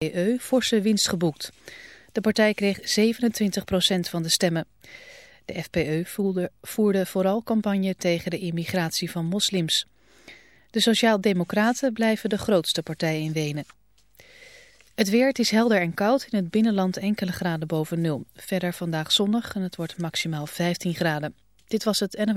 EU forse winst geboekt. De partij kreeg 27% van de stemmen. De FPE voerde, vooral campagne tegen de immigratie van moslims. De Sociaaldemocraten blijven de grootste partij in Wenen. Het weer, het is helder en koud, in het binnenland enkele graden boven nul. Verder vandaag zondag en het wordt maximaal 15 graden. Dit was het NW.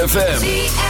Ritme, van ZFM.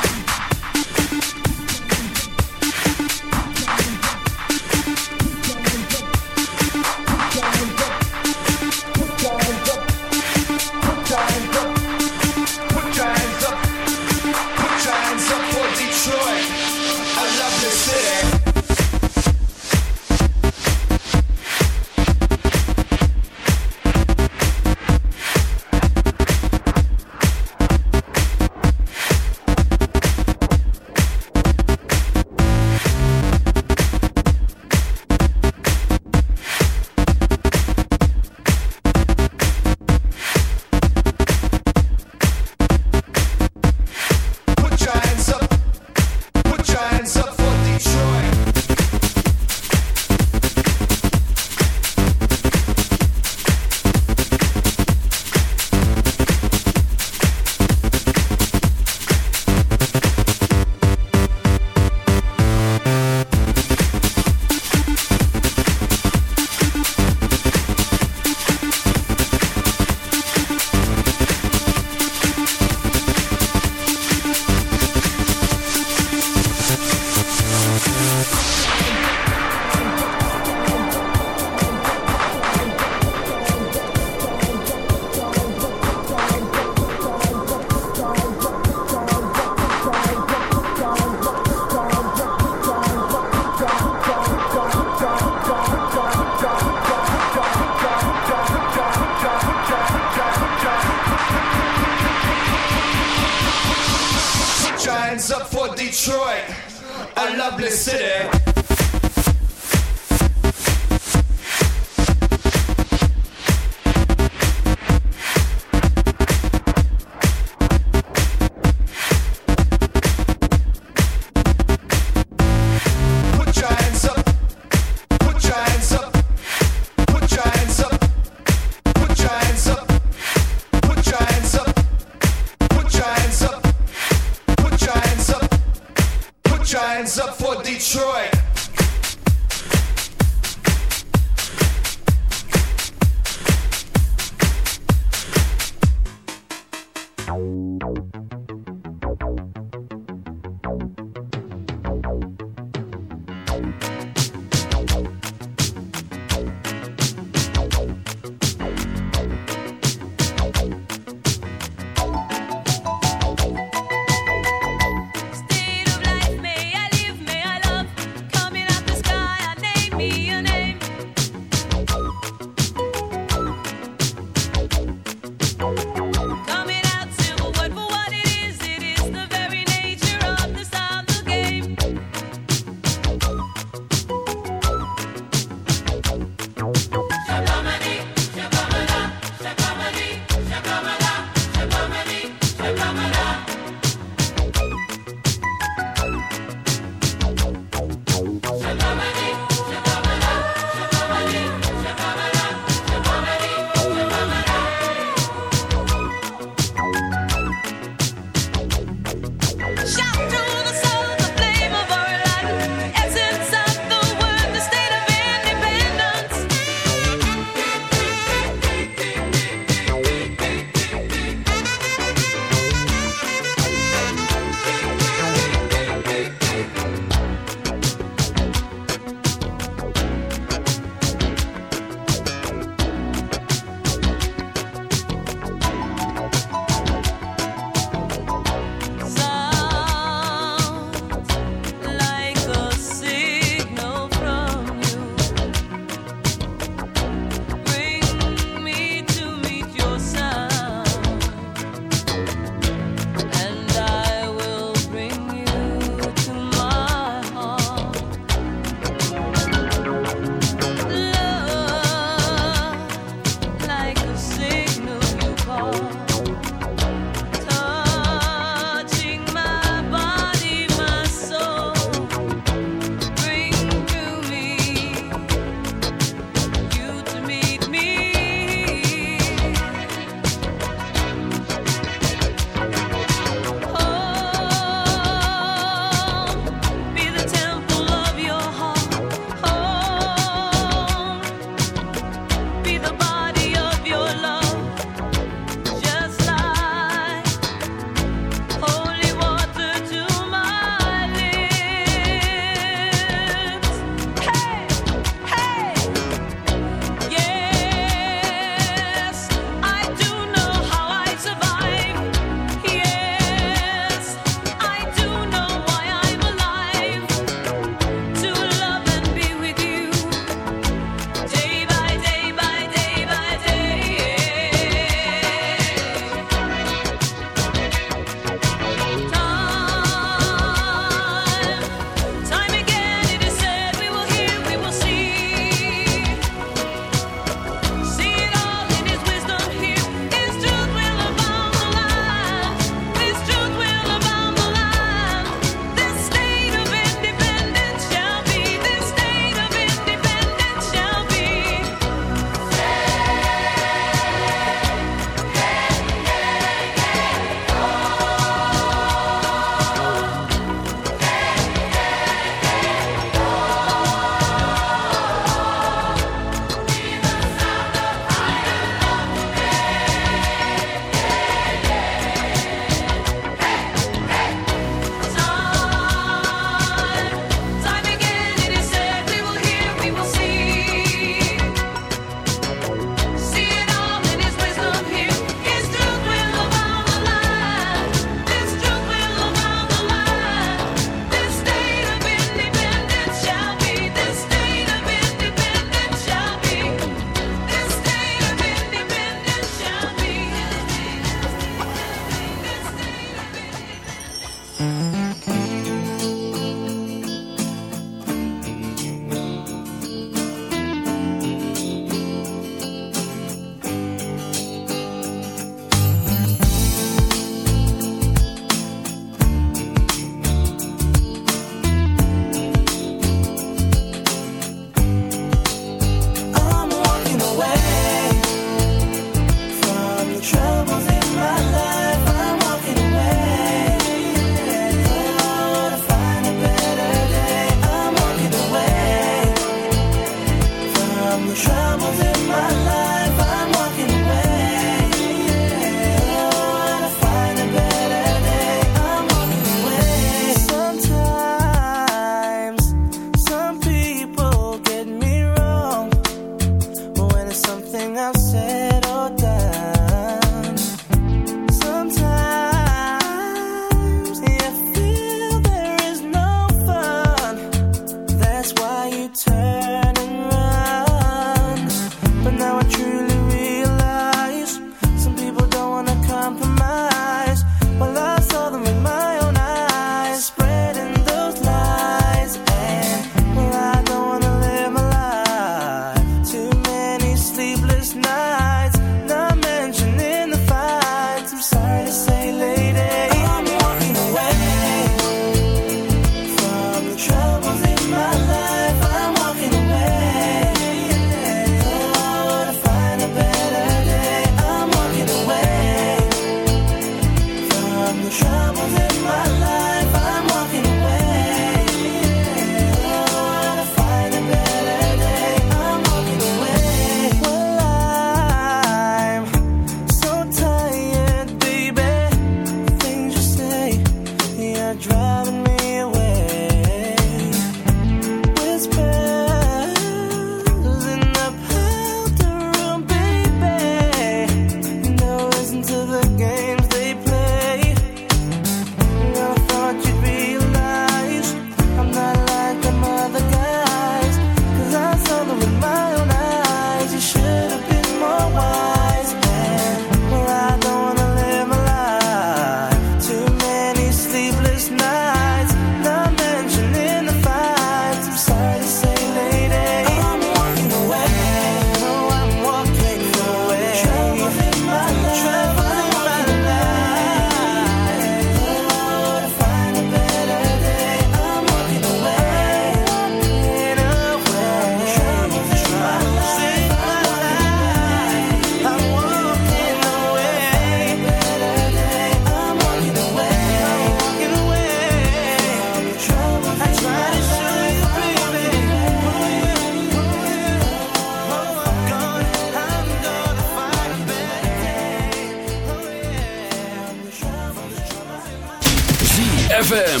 ZFM.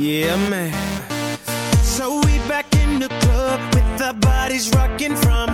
Yeah, man. So we back in the club with our bodies rocking from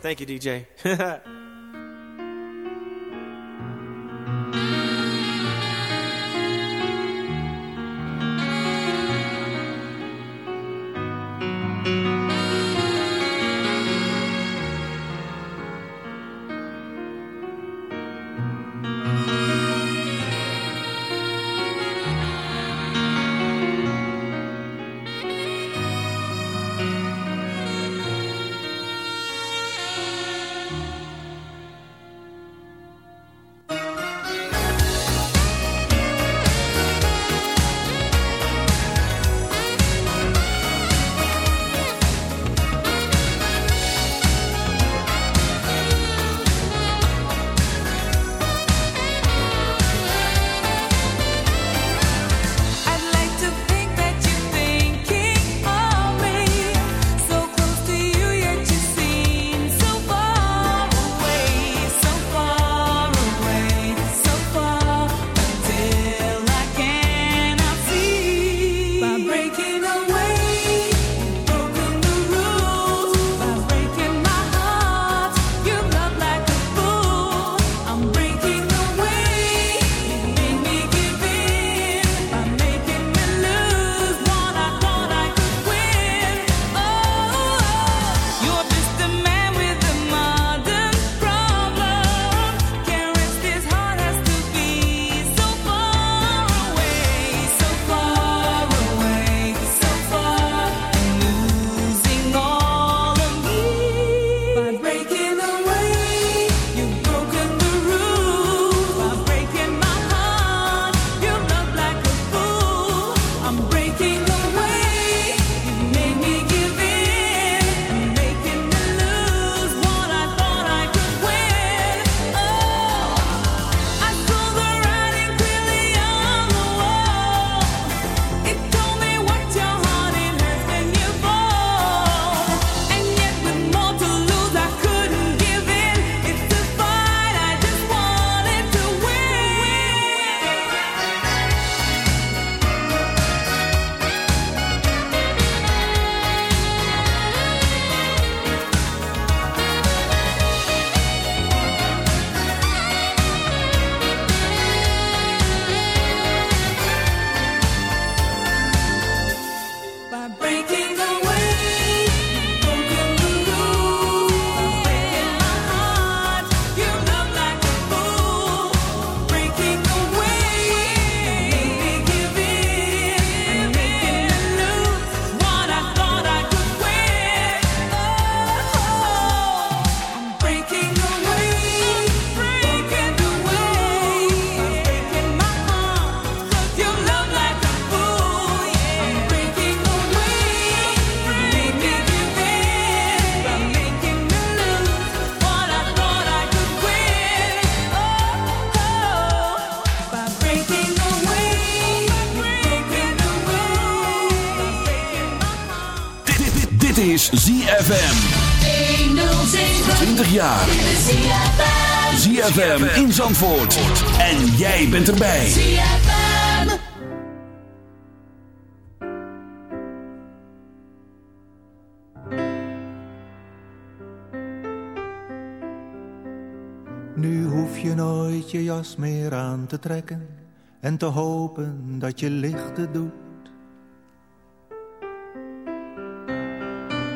Thank you, DJ. ZFM. 20 jaar. ZFM in Zandvoort. En jij bent erbij. ZFM. Nu hoef je nooit je jas meer aan te trekken. En te hopen dat je lichten doet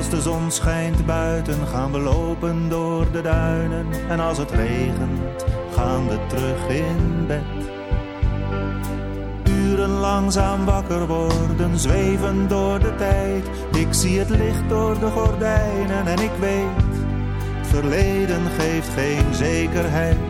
als de zon schijnt buiten, gaan we lopen door de duinen. En als het regent, gaan we terug in bed. Uren langzaam wakker worden, zweven door de tijd. Ik zie het licht door de gordijnen en ik weet, verleden geeft geen zekerheid.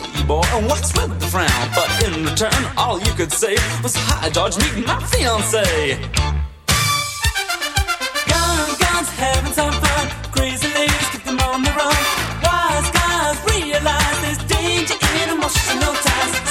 Boy, what's with the frown? But in return, all you could say was, Hi, George, meet my fiance. Guns, guns, having some fun. Crazy ladies, keep them on the run. Wise guys realize there's danger in emotional ties.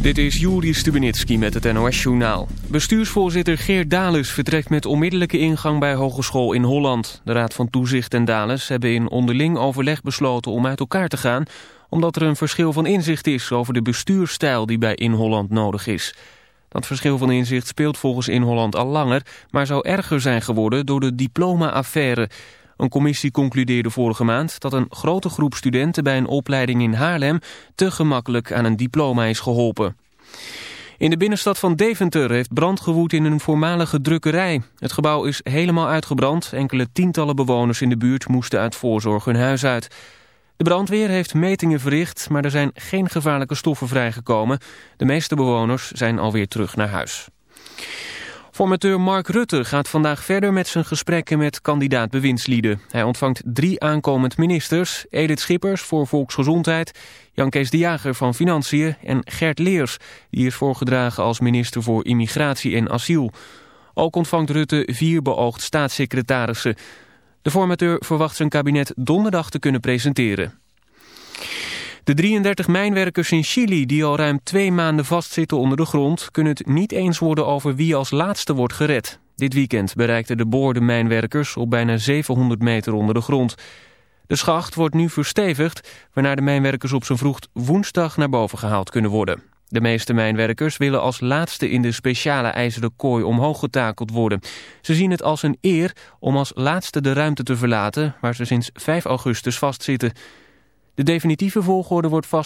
Dit is Juri Stubenitski met het NOS-journaal. Bestuursvoorzitter Geert Dales vertrekt met onmiddellijke ingang bij Hogeschool in Holland. De Raad van Toezicht en Dales hebben in onderling overleg besloten om uit elkaar te gaan... omdat er een verschil van inzicht is over de bestuursstijl die bij In Holland nodig is. Dat verschil van inzicht speelt volgens In Holland al langer... maar zou erger zijn geworden door de diploma-affaire... Een commissie concludeerde vorige maand dat een grote groep studenten bij een opleiding in Haarlem te gemakkelijk aan een diploma is geholpen. In de binnenstad van Deventer heeft brand gewoed in een voormalige drukkerij. Het gebouw is helemaal uitgebrand. Enkele tientallen bewoners in de buurt moesten uit voorzorg hun huis uit. De brandweer heeft metingen verricht, maar er zijn geen gevaarlijke stoffen vrijgekomen. De meeste bewoners zijn alweer terug naar huis. Formateur Mark Rutte gaat vandaag verder met zijn gesprekken met kandidaat bewindslieden. Hij ontvangt drie aankomend ministers, Edith Schippers voor Volksgezondheid, Jan Kees de Jager van Financiën en Gert Leers, die is voorgedragen als minister voor Immigratie en Asiel. Ook ontvangt Rutte vier beoogd staatssecretarissen. De formateur verwacht zijn kabinet donderdag te kunnen presenteren. De 33 mijnwerkers in Chili die al ruim twee maanden vastzitten onder de grond... kunnen het niet eens worden over wie als laatste wordt gered. Dit weekend bereikten de boorde mijnwerkers op bijna 700 meter onder de grond. De schacht wordt nu verstevigd, waarna de mijnwerkers op zijn vroegst woensdag naar boven gehaald kunnen worden. De meeste mijnwerkers willen als laatste in de speciale ijzeren kooi omhoog getakeld worden. Ze zien het als een eer om als laatste de ruimte te verlaten... waar ze sinds 5 augustus vastzitten. De definitieve volgorde wordt vast